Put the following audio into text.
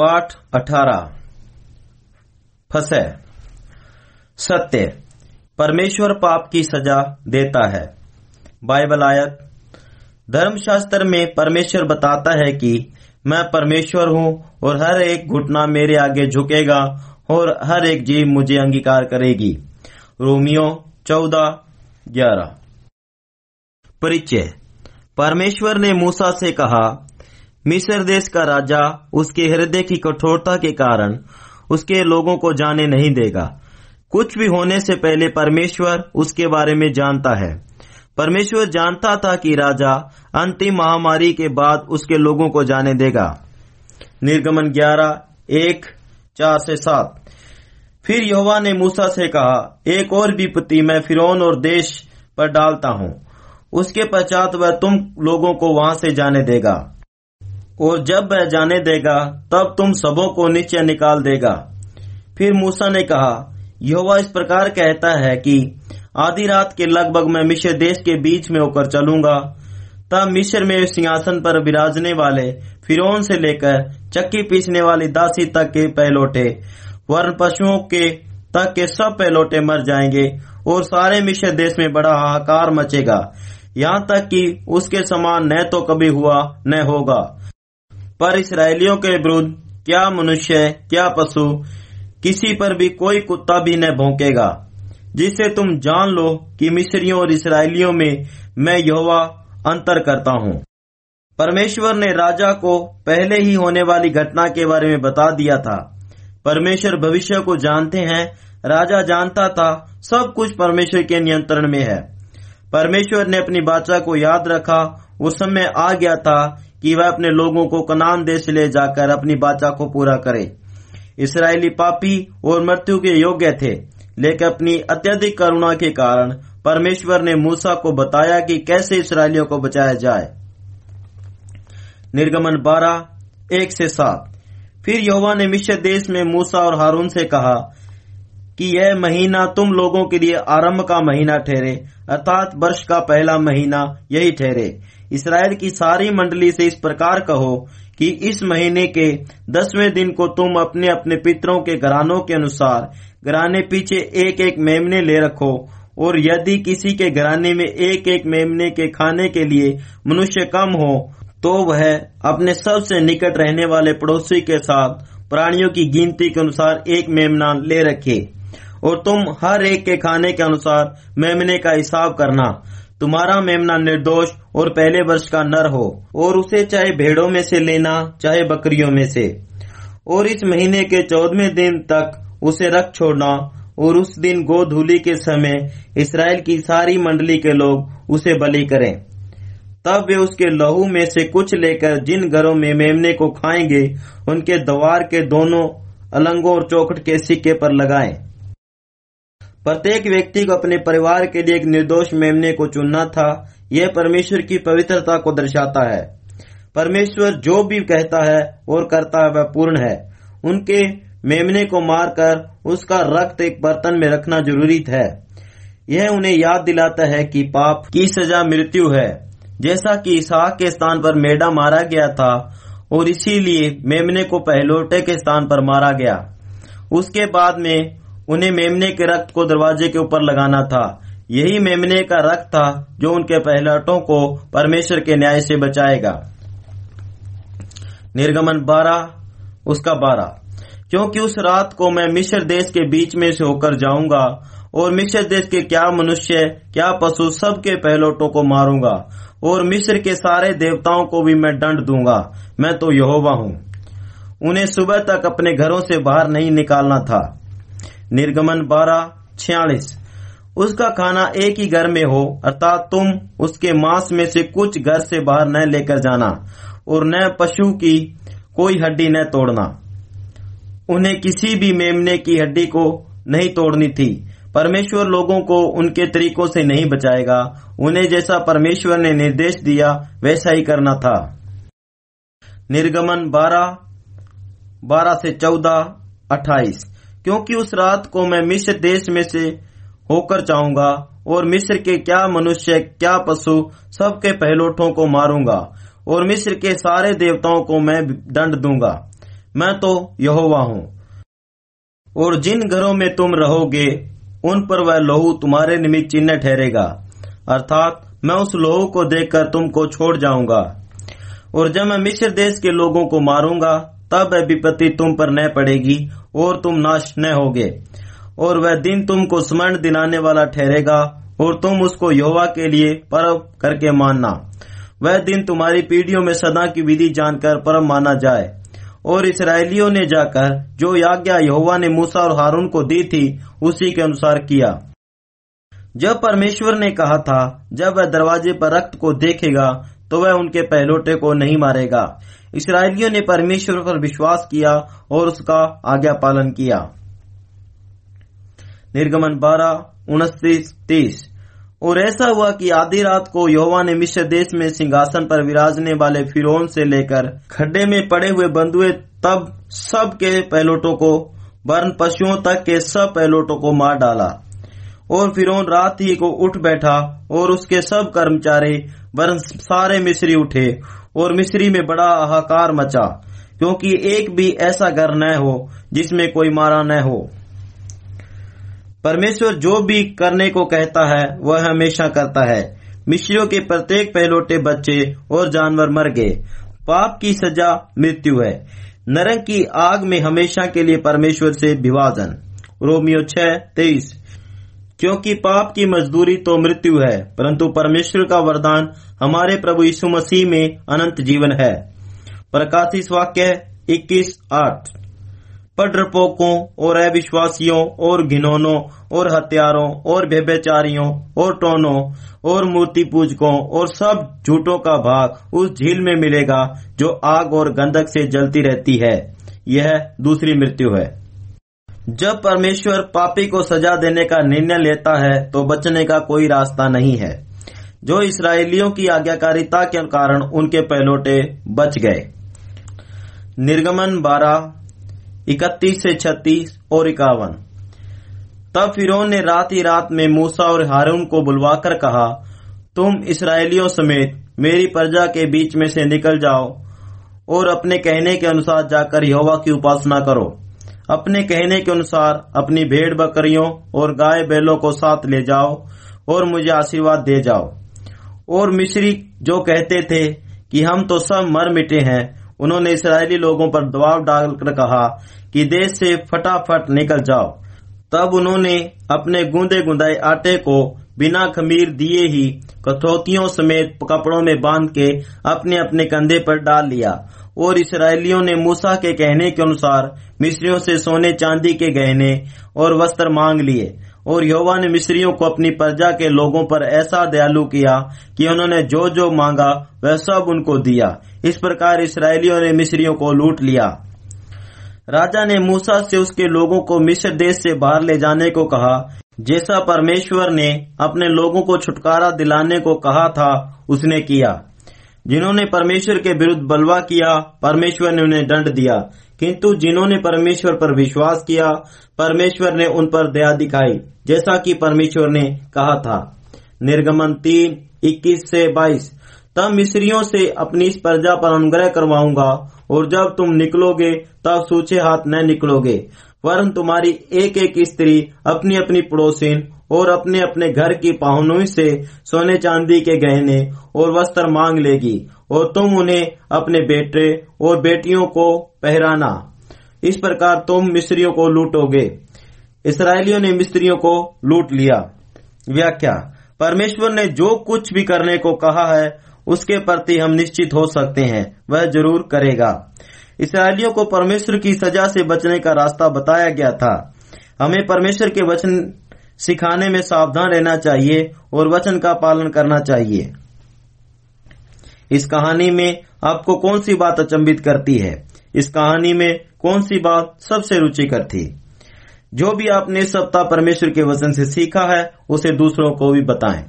पाठ अठारह। फसे। सत्य। परमेश्वर पाप की सजा देता है। बाइबल आयत। धर्मशास्त्र में परमेश्वर बताता है कि मैं परमेश्वर हूँ और हर एक घुटना मेरे आगे झुकेगा और हर एक जीव मुझे अंगीकार करेगी। रोमियो चौदह, ग्यारह। परिचय। परमेश्वर ने मूसा से कहा मिस्र देश का राजा उसके हृदय की कठोरता के कारण उसके लोगों को जाने नहीं देगा। कुछ भी होने से पहले परमेश्वर उसके बारे में जानता है। परमेश्वर जानता था कि राजा अंतिम महामारी के बाद उसके लोगों को जाने देगा। निर्गमन ग्यारह, एक, चार से सात। फिर यहोवा ने मूसा से कहा, एक और विपत्ति मैं फिरौन और देश पर डालता हूँ। उसके पश्चात वह तुम लोगों को वहाँ से जाने देगा। और जब वह जाने देगा, तब तुम सबों को नीचे निकाल देगा। फिर मूसा ने कहा, यहोवा इस प्रकार कहता है कि, आधी रात के लगभग मैं मिश्र देश के बीच में होकर चलूँगा। तब मिश्र में सिंहासन पर विराजने वाले फिरौन से लेकर चक्की पीसने वाली दासी तक के पहलोटे वर्ण पशुओं के तक के सब पहलोटे मर जाएँगे और सारे मिश्र देश में बड़ा हाहाकार मचेगा। यहाँ तक कि उसके समान न तो कभी हुआ, न होगा। पर इसराइलियों के विरुद्ध क्या मनुष्य क्या पशु, किसी पर भी कोई कुत्ता भी न भौंकेगा। जिससे तुम जान लो कि मिस्रियों और इसराइलियों में मैं यहोवा अंतर करता हूँ। परमेश्वर ने राजा को पहले ही होने वाली घटना के बारे में बता दिया था। परमेश्वर भविष्य को जानते हैं, राजा जानता था, सब कुछ परमेश्वर के नियंत्रण में है। परमेश्वर ने अपनी बाचा को याद रखा उस समय आ गया था कि वह अपने लोगों को कनान देश ले जाकर अपनी बाचा को पूरा करे। इसराइली पापी और मृत्यु के योग्य थे, लेकिन अपनी अत्यधिक करुणा के कारण परमेश्वर ने मूसा को बताया कि कैसे इसराइलियों को बचाया जाए। निर्गमन बारह, एक से सात। फिर यहोवा ने मिश्र देश में मूसा और हारून से कहा कि यह महीना तुम लोगों के लिए आरंभ का महीना ठहरे, अर्थात वर्ष का पहला महीना यही ठहरे। इसराइल की सारी मंडली से इस प्रकार कहो कि इस महीने के दसवें दिन को तुम अपने अपने पितरों के घरानों के अनुसार घराने पीछे एक एक मेमने ले रखो, और यदि किसी के घराने में एक एक मेमने के खाने के लिए मनुष्य कम हो तो वह अपने सबसे निकट रहने वाले पड़ोसी के साथ प्राणियों की गिनती के अनुसार एक मेमना ले रखे। और तुम हर एक के खाने के अनुसार मेमने का हिसाब करना। तुम्हारा मेमना निर्दोष और पहले वर्ष का नर हो, और उसे चाहे भेड़ों में से लेना, चाहे बकरियों में से। और इस महीने के चौदहवें दिन तक उसे रख छोड़ना, और उस दिन गोधूली के समय इसराइल की सारी मंडली के लोग उसे बलि करें। तब वे उसके लहू में से कुछ लेकर जिन घरों में मेमने को खाएँगे, उनके द्वार के दोनों अलंगों और चौखट के सिक्के पर लगाएँ। प्रत्येक व्यक्ति को अपने परिवार के लिए एक निर्दोष मेमने को चुनना था। यह परमेश्वर की पवित्रता को दर्शाता है। परमेश्वर जो भी कहता है और करता है, वह पूर्ण है। उनके मेमने को मारकर उसका रक्त एक बर्तन में रखना ज़रूरी है। यह उन्हें याद दिलाता है कि पाप की सजा मृत्यु है। जैसा कि इसहाक के स्थान पर मेढा मारा गया था, और इसीलिए मेमने को पहलोटे के स्थान पर मारा गया। उसके बाद में उन्हें मेमने के रक्त को दरवाजे के ऊपर लगाना था। यही मेमने का रक्त था जो उनके पहलटों को परमेश्वर के न्याय से बचाएगा। निर्गमन बारह, उसका बारह। क्योंकि उस रात को मैं मिश्र देश के बीच में से होकर जाऊँगा और मिश्र देश के क्या मनुष्य, क्या पशु सबके पहलोटों को मारूँगा और मिश्र के सारे देवताओं को भी मैं दंड दूँगा। मैं तो यहोवा हूँ। उन्हें सुबह तक अपने घरों से बाहर नहीं निकालना था। निर्गमन बारह, छियालीस। उसका खाना एक ही घर में हो, अर्थात तुम उसके मांस में से कुछ घर से बाहर न लेकर जाना, और न पशु की कोई हड्डी न तोड़ना। उन्हें किसी भी मेमने की हड्डी को नहीं तोड़नी थी। परमेश्वर लोगों को उनके तरीकों से नहीं बचाएगा। उन्हें जैसा परमेश्वर ने निर्देश दिया, वैसा ही करना था। निर्गमन बारह बारह से चौदह, अट्ठाईस। क्योंकि उस रात को मैं मिस्र देश में से होकर जाऊँगा और मिस्र के क्या मनुष्य, क्या पशु सबके पहलोठों को मारूँगा और मिस्र के सारे देवताओं को मैं दंड दूँगा। मैं तो यहोवा हूँ। और जिन घरों में तुम रहोगे, उन पर वह लोहू तुम्हारे निमित्त चिन्ह ठहरेगा। अर्थात मैं उस लोहू को देखकर तुमको छोड़ जाऊँगा। और जब मैं मिश्र देश के लोगों को मारूँगा तब वह विपत्ति तुम पर न पड़ेगी और तुम नाश न होगे। और वह दिन तुमको स्मरण दिलाने वाला ठहरेगा और तुम उसको योवा के लिए पर्व करके मानना। वह दिन तुम्हारी पीढ़ियों में सदा की विधि जानकर पर्व माना जाए। और इसराइलियों ने जाकर जो याज्ञा यहोवा ने मूसा और हारून को दी थी, उसी के अनुसार किया। जब परमेश्वर ने कहा था, जब वह दरवाजे पर रक्त को देखेगा तो वह उनके पहलोटे को नहीं मारेगा। इसराइलियों ने परमेश्वर पर विश्वास किया और उसका आज्ञा पालन किया। निर्गमन बारह, उनतीस, तीस। और ऐसा हुआ कि आधी रात को योवा ने मिश्र देश में सिंहासन पर विराजने वाले फिरौन से लेकर खड्डे में पड़े हुए बंधुए तब सब के पहलोटों को वर्ण पशुओं तक के सब पहलोटों को मार डाला। और फिरौन रात ही को उठ बैठा और उसके सब कर्मचारी वर्ण सारे मिस्री उठे और मिस्री में बड़ा हाहाकार मचा, क्योंकि एक भी ऐसा घर न हो जिसमें कोई मारा न हो। परमेश्वर जो भी करने को कहता है, वह हमेशा करता है। मिश्रियों के प्रत्येक पहलोटे बच्चे और जानवर मर गए। पाप की सजा मृत्यु है। नरक की आग में हमेशा के लिए परमेश्वर से विभाजन। रोमियो छह तेईस। क्योंकि पाप की मजदूरी तो मृत्यु है, परंतु परमेश्वर का वरदान हमारे प्रभु यीशु मसीह में अनंत जीवन है। प्रकाशित वाक्य इक्कीस आठ। पर और अविश्वासियों और घिनौनों और हत्यारों और व्यभिचारियों और टोनों और मूर्ति पूजकों और सब झूठों का भाग उस झील में मिलेगा जो आग और गंधक से जलती रहती है। यह दूसरी मृत्यु है। जब परमेश्वर पापी को सजा देने का निर्णय लेता है तो बचने का कोई रास्ता नहीं है। जो इसराइलियों की आज्ञाकारिता के कारण उनके पहलोटे बच गए। निर्गमन बारह, इकतीस से छत्तीस और इक्यावन। तब फिरौन ने रात ही रात में मूसा और हारून को बुलवाकर कहा, तुम इसराइलियों समेत मेरी प्रजा के बीच में से निकल जाओ और अपने कहने के अनुसार जाकर यहोवा की उपासना करो। अपने कहने के अनुसार अपनी भेड़ बकरियों और गाय बैलों को साथ ले जाओ और मुझे आशीर्वाद दे जाओ। और मिश्री जो कहते थे कि हम तो सब मर मिटे हैं, उन्होंने इसराइली लोगों पर दबाव डालकर कहा कि देश से फटाफट निकल जाओ। तब उन्होंने अपने गूंदे गुंदाए आटे को बिना खमीर दिए ही कथौतियों समेत कपड़ों में बाँध के अपने अपने कंधे पर डाल लिया और इसराइलियों ने मूसा के कहने के अनुसार मिस्रियों से सोने चांदी के गहने और वस्त्र मांग लिए। और योवा ने मिस्रियों को अपनी प्रजा के लोगों पर ऐसा दयालु किया कि उन्होंने जो जो मांगा, वह सब उनको दिया। इस प्रकार इसराइलियों ने मिस्रियों को लूट लिया। राजा ने मूसा से उसके लोगों को मिस्र देश से बाहर ले जाने को कहा। जैसा परमेश्वर ने अपने लोगों को छुटकारा दिलाने को कहा था, उसने किया। जिन्होंने परमेश्वर के विरुद्ध बलवा किया, परमेश्वर ने उन्हें दंड दिया। किंतु जिन्होंने परमेश्वर पर विश्वास किया, परमेश्वर ने उन पर दया दिखाई, जैसा कि परमेश्वर ने कहा था। निर्गमन तीन, इक्कीस से बाईस। तब मिस्रियों से अपनी इस प्रजा पर अनुग्रह करवाऊँगा, और जब तुम निकलोगे, तब सूचे हाथ न निकलोगे। वरन तुम्हारी एक एक स्त्री अपनी अपनी पड़ोसिन और अपने अपने घर की पाहुनों से सोने चांदी के गहने और वस्त्र मांग लेगी, और तुम उन्हें अपने बेटे और बेटियों को पहराना। इस प्रकार तुम मिस्रियों को लूटोगे। इसराइलियों ने मिस्त्रियों को लूट लिया। व्याख्या, परमेश्वर ने जो कुछ भी करने को कहा है, उसके प्रति हम निश्चित हो सकते हैं, वह ज़रूर करेगा। इसराइलियों को परमेश्वर की सजा से बचने का रास्ता बताया गया था। हमें परमेश्वर के वचन सिखाने में सावधान रहना चाहिए और वचन का पालन करना चाहिए। इस कहानी में आपको कौन सी बात अचंबित करती है? इस कहानी में कौन सी बात सबसे रुचिकर थी जो भी आपने सप्ताह परमेश्वर के वचन से सीखा है, उसे दूसरों को भी बताएँ।